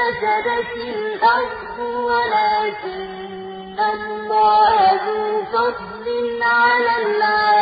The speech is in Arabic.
لَّفَسَدَتِ الْأَرْضُ وَلَٰكِنَّ اللَّهَ ذُو فَضْلٍ عَلَى الْعَالَمِينَ.